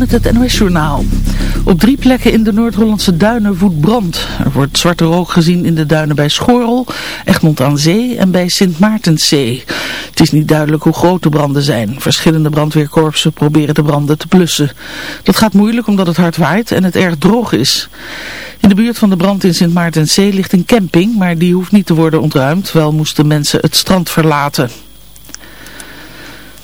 Met het NOS-journaal. Op drie plekken in de Noord-Hollandse duinen woedt brand. Er wordt zwarte rook gezien in de duinen bij Schorrel, Egmond aan Zee en bij Sint Maartenszee. Het is niet duidelijk hoe groot de branden zijn. Verschillende brandweerkorpsen proberen de branden te blussen. Dat gaat moeilijk omdat het hard waait en het erg droog is. In de buurt van de brand in Sint Maartenszee ligt een camping, maar die hoeft niet te worden ontruimd. Wel moesten mensen het strand verlaten.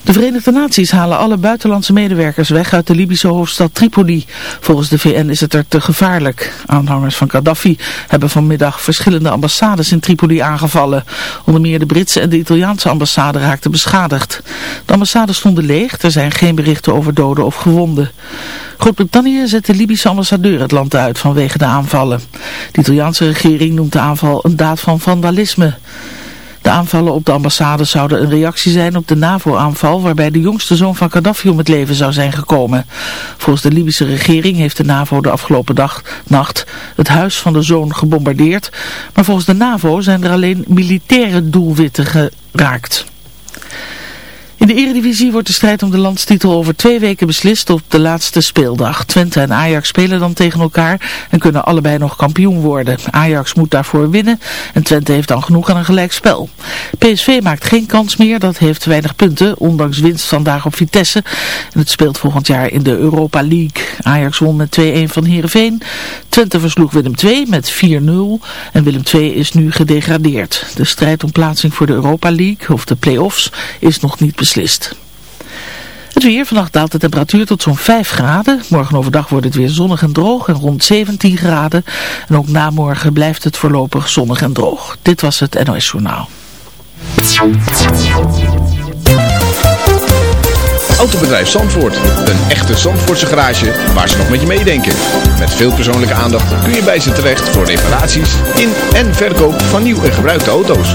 De Verenigde Naties halen alle buitenlandse medewerkers weg uit de Libische hoofdstad Tripoli. Volgens de VN is het er te gevaarlijk. Aanhangers van Gaddafi hebben vanmiddag verschillende ambassades in Tripoli aangevallen. Onder meer de Britse en de Italiaanse ambassade raakten beschadigd. De ambassades stonden leeg, er zijn geen berichten over doden of gewonden. Groot-Brittannië zet de Libische ambassadeur het land uit vanwege de aanvallen. De Italiaanse regering noemt de aanval een daad van vandalisme. De aanvallen op de ambassade zouden een reactie zijn op de NAVO-aanval waarbij de jongste zoon van Gaddafi om het leven zou zijn gekomen. Volgens de Libische regering heeft de NAVO de afgelopen dag, nacht het huis van de zoon gebombardeerd. Maar volgens de NAVO zijn er alleen militaire doelwitten geraakt. In de Eredivisie wordt de strijd om de landstitel over twee weken beslist op de laatste speeldag. Twente en Ajax spelen dan tegen elkaar en kunnen allebei nog kampioen worden. Ajax moet daarvoor winnen en Twente heeft dan genoeg aan een gelijkspel. PSV maakt geen kans meer, dat heeft weinig punten, ondanks winst vandaag op Vitesse. En het speelt volgend jaar in de Europa League. Ajax won met 2-1 van Heerenveen. Twente versloeg Willem II met 4-0 en Willem II is nu gedegradeerd. De strijd om plaatsing voor de Europa League, of de play-offs, is nog niet beslist. Het weer, vannacht daalt de temperatuur tot zo'n 5 graden. Morgen overdag wordt het weer zonnig en droog en rond 17 graden. En ook na morgen blijft het voorlopig zonnig en droog. Dit was het NOS Journaal. Autobedrijf Zandvoort. Een echte Zandvoortse garage waar ze nog met je meedenken. Met veel persoonlijke aandacht kun je bij ze terecht voor reparaties in en verkoop van nieuw en gebruikte auto's.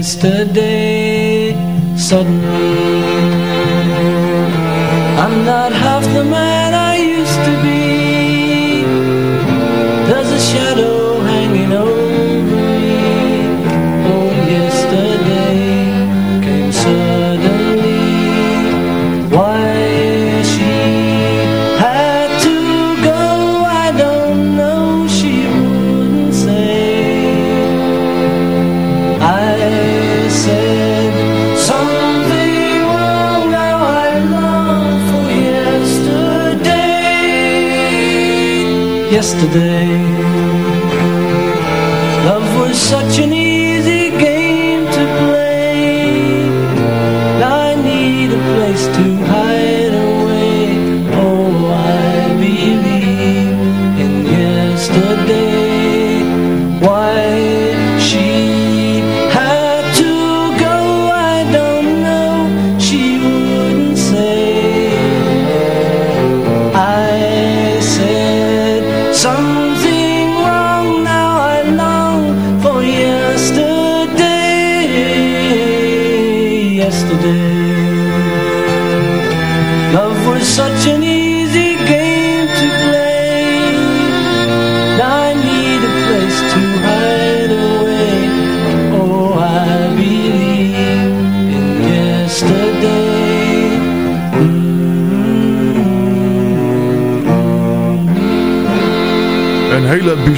yesterday. Suddenly, I'm not half the man yesterday.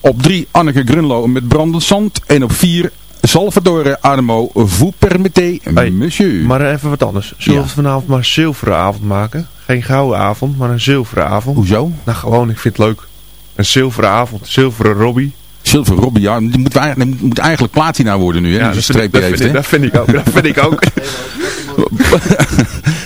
Op 3 Anneke Grunlo met Brandend Zand. En op 4 Salvatore Adamo, vous permettez, Hey, monsieur. Maar even wat anders. Zullen we Ja. vanavond maar een zilveren avond maken? Geen gouden avond, maar een zilveren avond. Hoezo? Nou, gewoon, ik vind het leuk. Een zilveren avond, zilveren Robbie. Silver Robbie, ja, die moet, eigenlijk, moet eigenlijk platina worden nu, hè? Ja, dat, een vind ik, streepje dat, heeft, vind ik, hè? dat vind ik ook. Dat vind ik ook.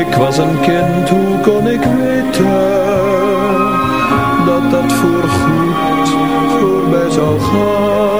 Ik was een kind, hoe kon ik weten dat dat voorgoed voorbij zou gaan?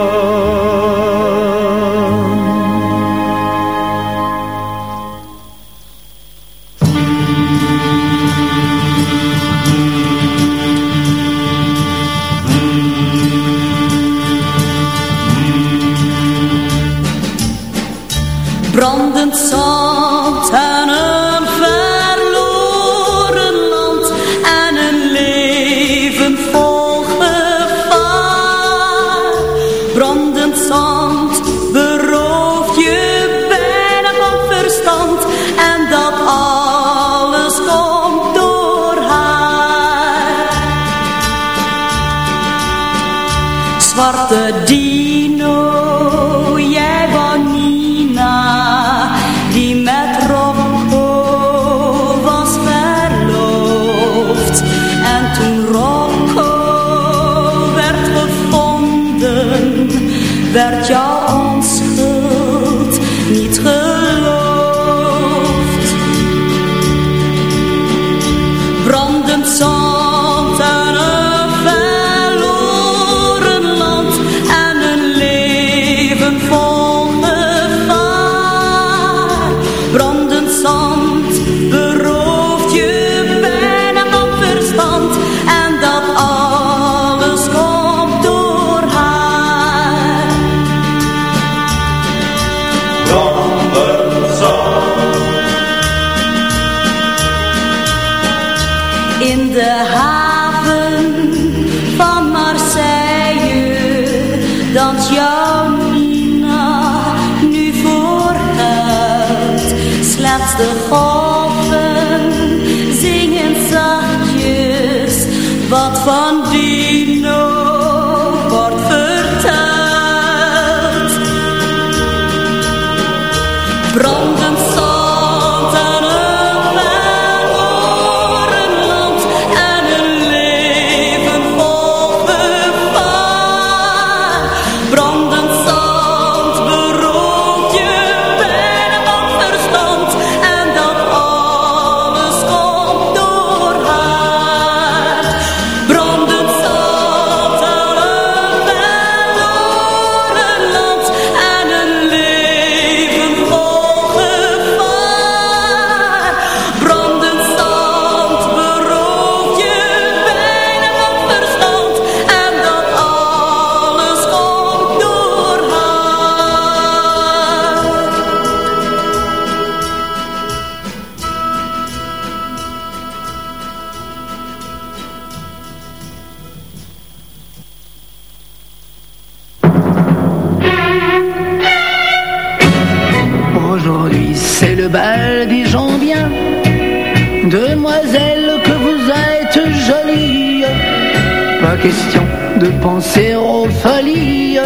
Pas question de penser aux folies.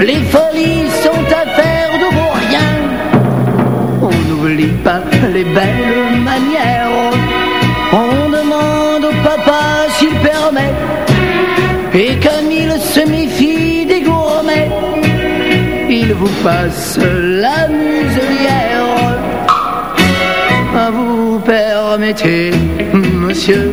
Les folies sont affaires de vos rien. On n'oublie pas les belles manières. On demande au papa s'il permet. Et comme il se méfie des gourmets il vous passe la muselière. Vous permettez, monsieur,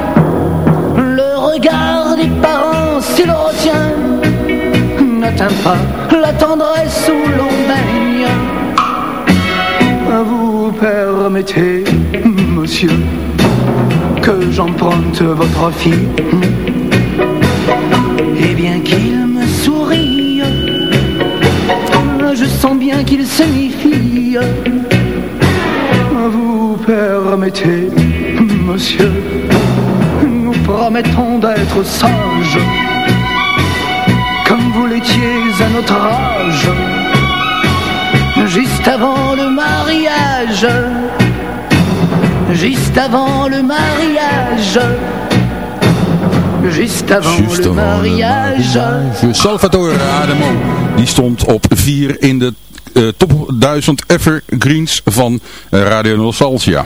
Regard des parents, s'il le retient, n'atteint pas la tendresse où l'on baigne. Vous permettez, monsieur, que j'emprunte votre fille, et bien qu'il me sourie, je sens bien qu'il se méfie. Vous permettez, monsieur, promettons d'être sages, comme vous l'étiez à notre âge, juste avant le mariage, juste avant le mariage. Juste avant Just le avant le mariage. Salvatore Adamo, die stond op 4 in de eh, top 1000 evergreens van eh, Radio Nostalgia.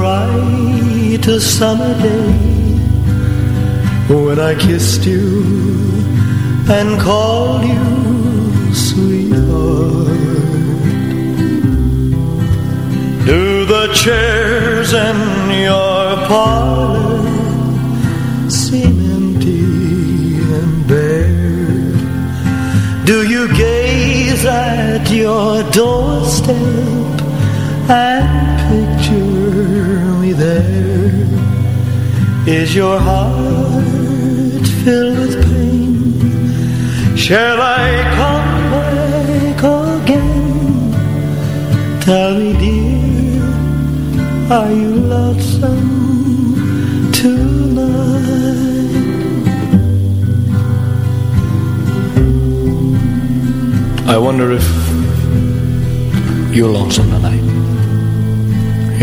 to a summer day? when I kissed you and called you sweetheart. Do the chairs in your parlor seem empty and bare? Do you gaze at your doorstep and there? Is your heart filled with pain? Shall I come back again? Tell me, dear, are you lonesome tonight? I wonder if you're lonesome tonight.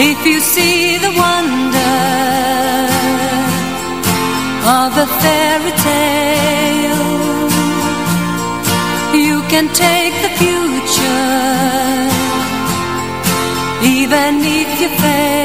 If you see the wonder of a fairy tale. You can take the future, even if you fail.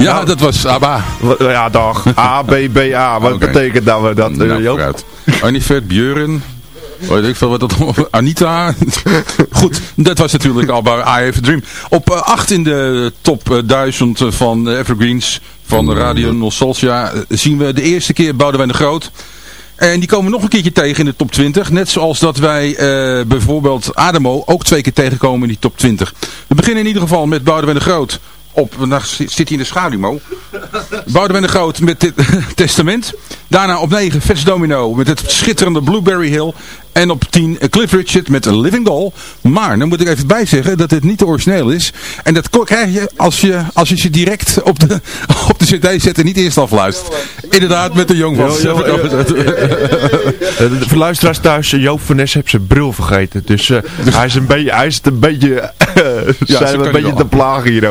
Ja, dat was ABBA. Ja, dag. A, B, B, A. Wat betekent dat we dat, eh, Nou, Joop? Arnifert, Björn. Weet ik veel wat dat Anita. Goed, dat was natuurlijk bij I Have a Dream. Op 8 in de top eh, 1000 van Evergreens van Radio Nostalgia eh, zien we de eerste keer Boudewijn de Groot. En die komen nog een keertje tegen in de top 20. Net zoals dat wij eh, bijvoorbeeld Ademo ook twee keer tegenkomen in die top 20. We beginnen in ieder geval met Boudewijn de Groot. Op, nou zit hij in de schaduw, Mo. Boudewijn de Groot met dit testament. Daarna op 9 Vets Domino met het schitterende Blueberry Hill. En op 10 Cliff Richard met A Living Doll. Maar, dan moet ik even bijzeggen dat dit niet de origineel is. En dat krijg je als je, als je ze direct op de, op de cd zet en niet eerst afluistert. Inderdaad, met de jong De luisteraars thuis, eh, Joop van Nes heeft zijn bril vergeten. Dus eh, hij, is een beetje, hij is een beetje, zijn een je beetje te plagen hier.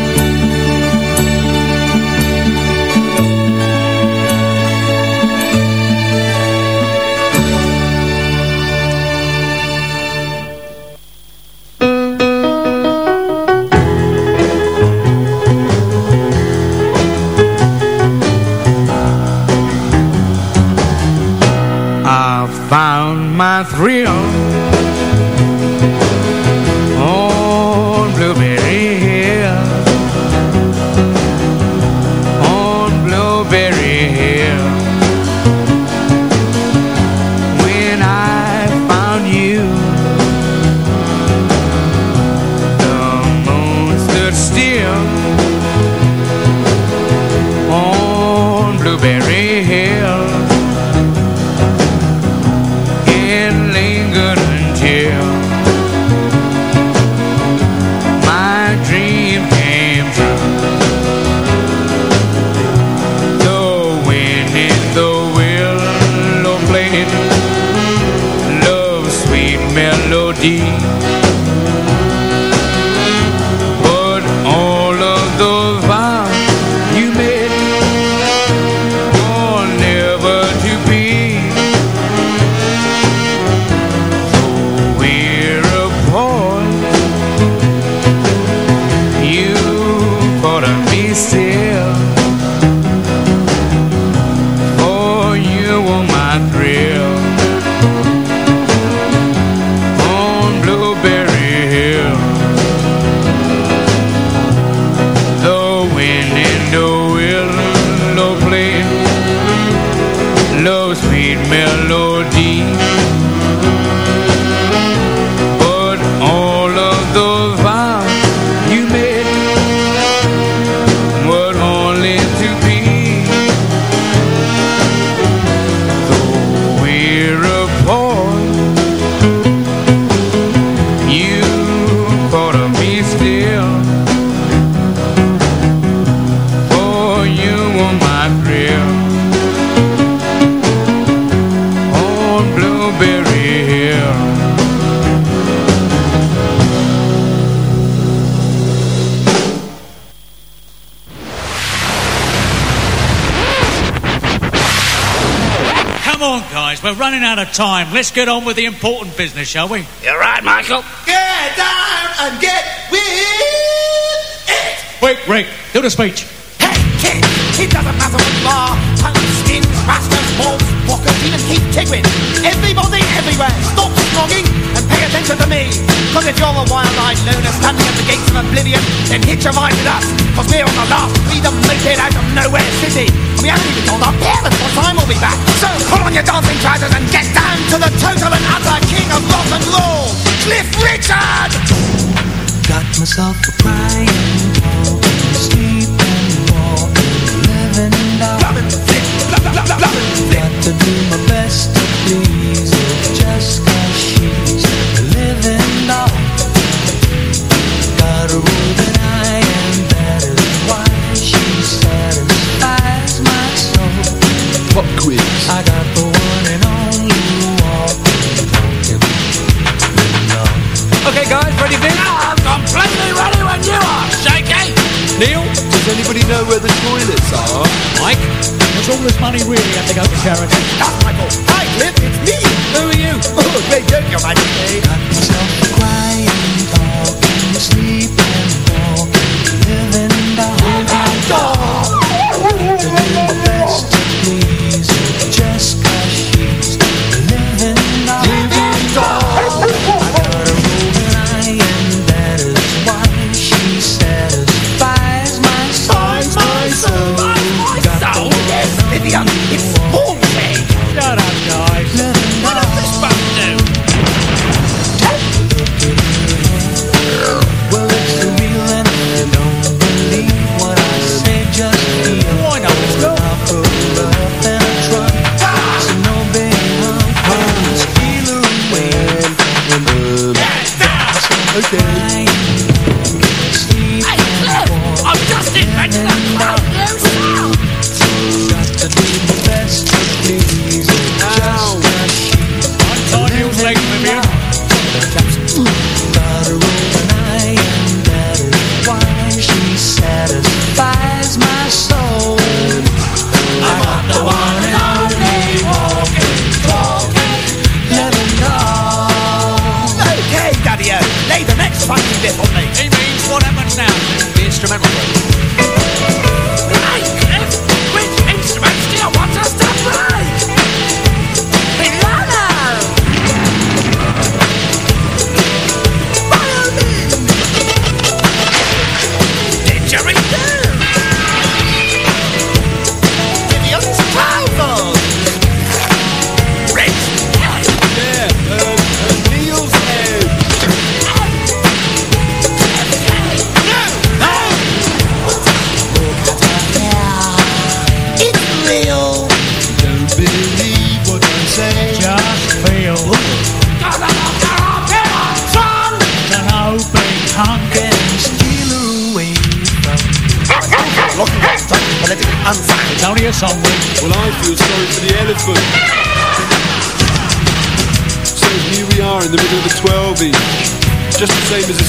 real. Out. Let's get on with the important business, shall we? You're right, Michael. Get down and get with it. Wait, Rick, do the speech. Hey, kid, it doesn't matter what you are. Punks, skins, rastas, wolves, walkers, even keep tiggling. Everybody, everywhere, stop snogging and pay attention to me. Cause if you're a wild-eyed loner standing at the gates of oblivion, then hitch a ride with us. Cause we're on the last freedom naked out of nowhere city. And we haven't even told our parents what time we'll be back. So pull on your dancing trousers and get down to the total and utter king of rock and roll, Cliff Richard! Got myself a crying, Does all this money really have to go to charity? That's Michael. Hi, Cliff, it's me. Who are you? Oh, great joke, your majesty. Got myself crying, talking, sleeping, walking, living. To do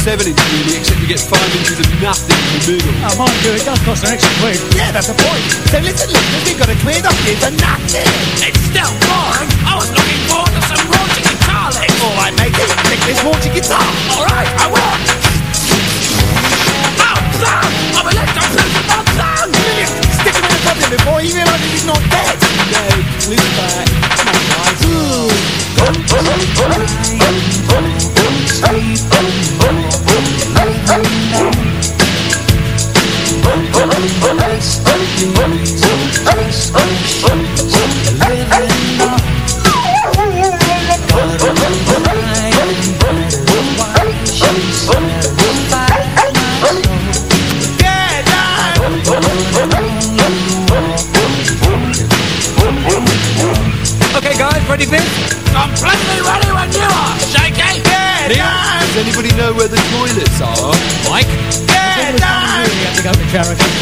70s really, except you get 500 and nothing in the middle. Oh, mind you, it does cost an extra quid. Yeah, that's the point. So listen, listen, we've got to clear up here for nothing. It's still boring. I was looking forward to some raunchy guitar licks. All right, mate, pick this raunchy guitar. All right, I will. Oh, outside! I'm electro-plastic outside! On stick him before he realises he's not dead. No, lean back. Yeah, character.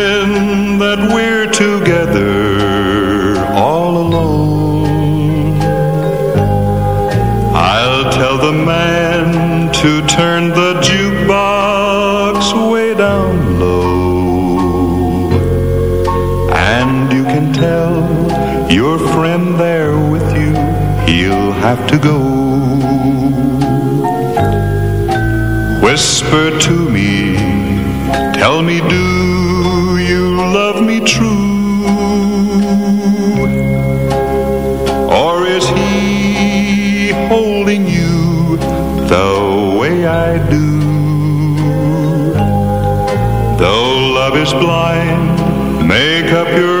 to go. Whisper to me, tell me, do you love me true? Or is he holding you the way I do? Though love is blind, make up your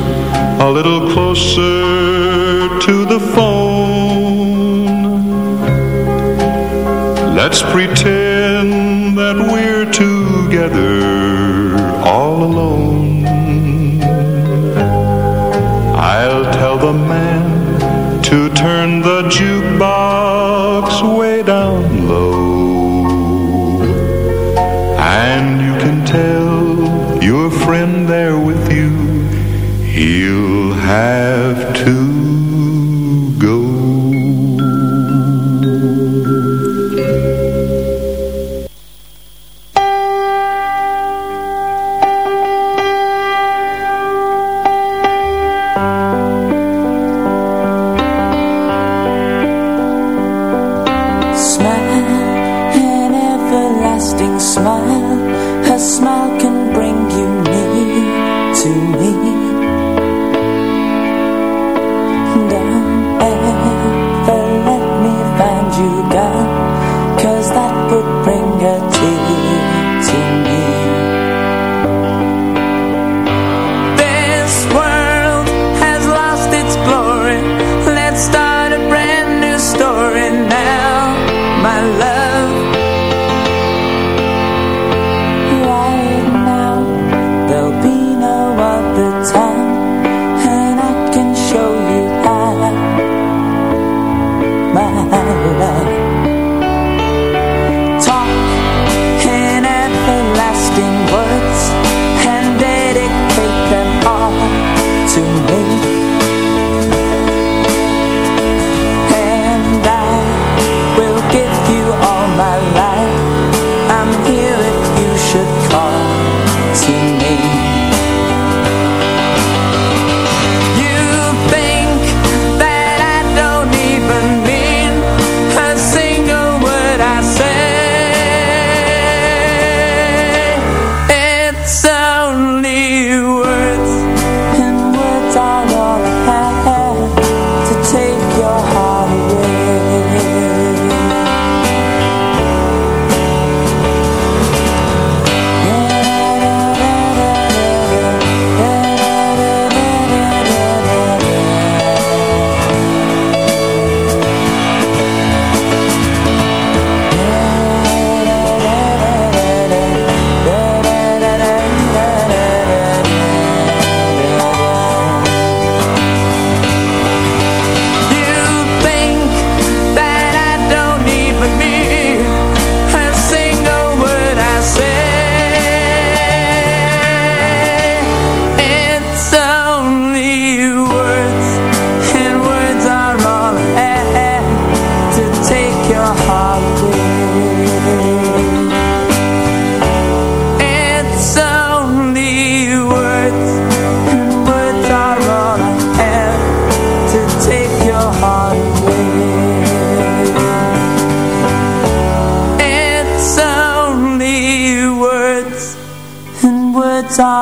a little closer to the phone. Let's pretend that we're together all alone. I'll tell the man to turn the jukebox have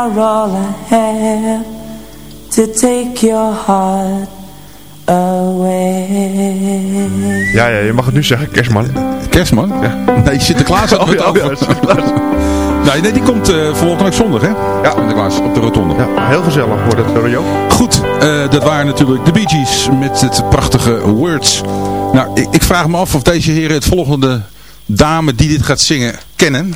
are all I have to take your heart away. Ja, ja, je mag het nu zeggen, kerstman. Kerstman? Ja. Nee, Sinterklaas had Oh, het ja, over. ja, Sinterklaas. Nee, nee, die komt eh volgende week zondag, hè? Ja. Sinterklaas, op de rotonde. Ja, heel gezellig wordt het, Rio. Goed, eh, dat waren natuurlijk de Bee Gees met het prachtige Words. Nou, ik, ik vraag me af of deze heren het volgende dame die dit gaat zingen kennen.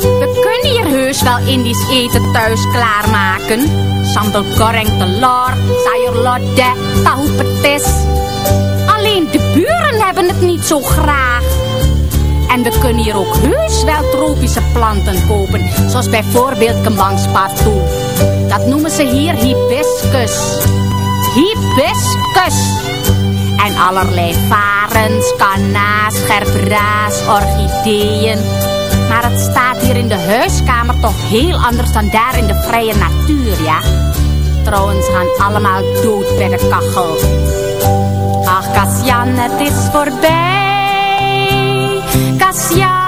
We kunnen hier heus wel Indisch eten thuis klaarmaken. Sambal goreng telur, sayur lodeh, tahu petis. Alleen de buren hebben het niet zo graag. En we kunnen hier ook heus wel tropische planten kopen. Zoals bijvoorbeeld kembangspatou. Dat noemen ze hier hibiscus. Hibiscus. En allerlei varens, kanna's, gerbera's, orchideeën. Maar het staat hier in de huiskamer toch heel anders dan daar in de vrije natuur, ja? Trouwens gaan allemaal dood bij de kachel. Ach, Kassian, het is voorbij. Kassian,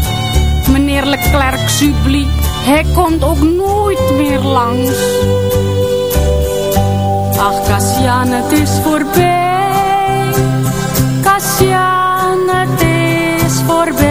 Meneer Leclerc Subli, hij komt ook nooit meer langs. Ach, Kassian, het is voorbij. Kassian, het is voorbij.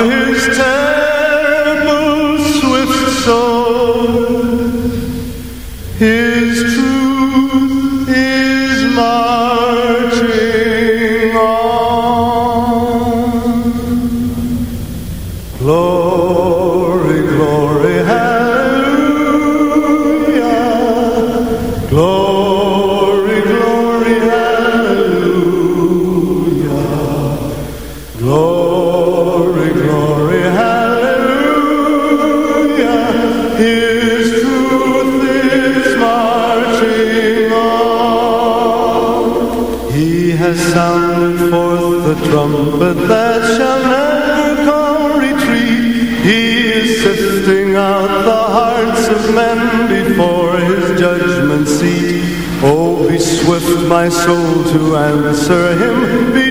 His is true. My soul, to answer him.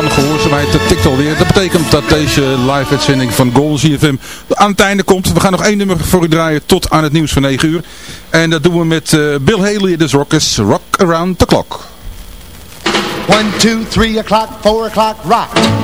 van gehoorzaamheid dat tikt alweer. Dat betekent dat deze live-uitzending van Golden CFM aan het einde komt. We gaan nog één nummer voor u draaien tot aan het nieuws van 9 uur. En dat doen we met eh, Bill Haley de Rockers Rock Around the Clock. One, two, three o'clock, four o'clock, rock.